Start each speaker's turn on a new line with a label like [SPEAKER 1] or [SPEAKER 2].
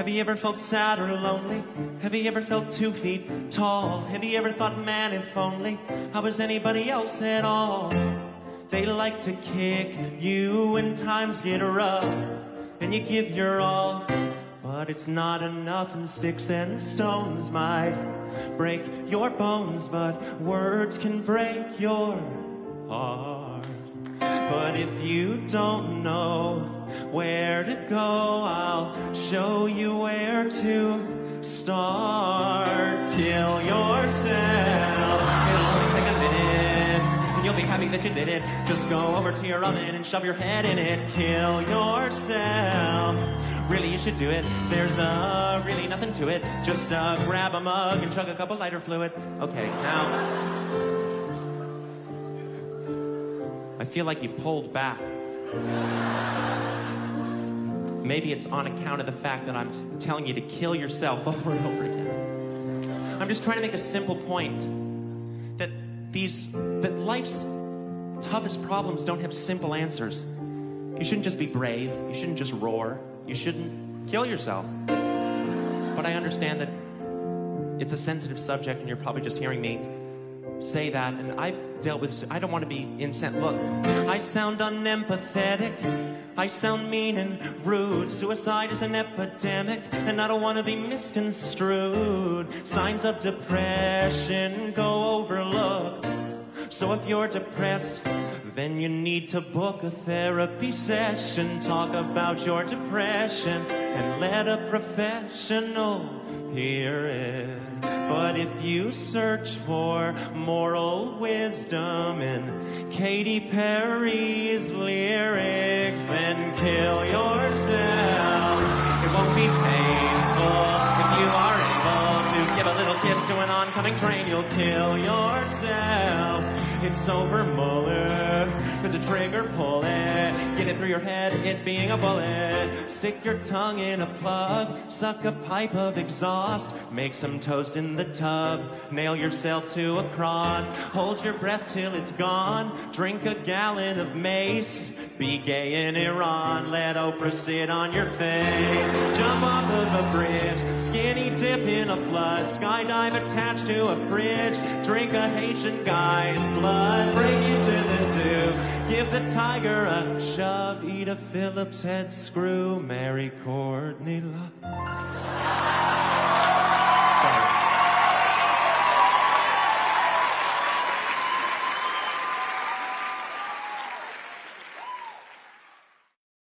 [SPEAKER 1] Have you ever felt sad or lonely? Have you ever felt two feet tall? Have you ever thought, man, if only I was anybody else at all? They like to kick you when times get rough, and you give your all. But it's not enough, and sticks and stones might break your bones, but words can break your heart. But if you don't know where to go, I'll show you where to start. Kill yourself. It'll only take a minute. And you'll be happy that you did it. Just go over to your oven and shove your head in it. Kill yourself. Really, you should do it. There's uh, really nothing to it. Just uh, grab a mug and chug a cup of lighter fluid. Okay, now. I feel like you pulled back. Maybe it's on account of the fact that I'm telling you to kill yourself over and over again. I'm just trying to make a simple point that these that life's toughest problems don't have simple answers. You shouldn't just be brave. You shouldn't just roar. You shouldn't kill yourself. But I understand that it's a sensitive subject and you're probably just hearing me say that, and I've dealt with. I don't want to be incensed. Look, I sound unempathetic. I sound mean and rude. Suicide is an epidemic, and I don't want to be misconstrued. Signs of depression go overlooked. So if you're depressed, then you need to book a therapy session. Talk about your depression and let a professional hear it. But if you search for moral wisdom in Katy Perry's lyrics, then kill yourself. It won't be painful if you are able to give a little kiss to an oncoming train. You'll kill yourself. It's over, Muller. There's a trigger, pull it. Get it through your head, it being a bullet. Stick your tongue in a plug. Suck a pipe of exhaust. Make some toast in the tub. Nail yourself to a cross. Hold your breath till it's gone. Drink a gallon of mace. Be gay in Iran. Let Oprah sit on your face. A bridge. Skinny dip in a flood. Skydive attached to a fridge. Drink a Haitian guy's blood. Break into the zoo. Give the tiger a shove. Eat a Phillips head screw. Marry Courtney Love.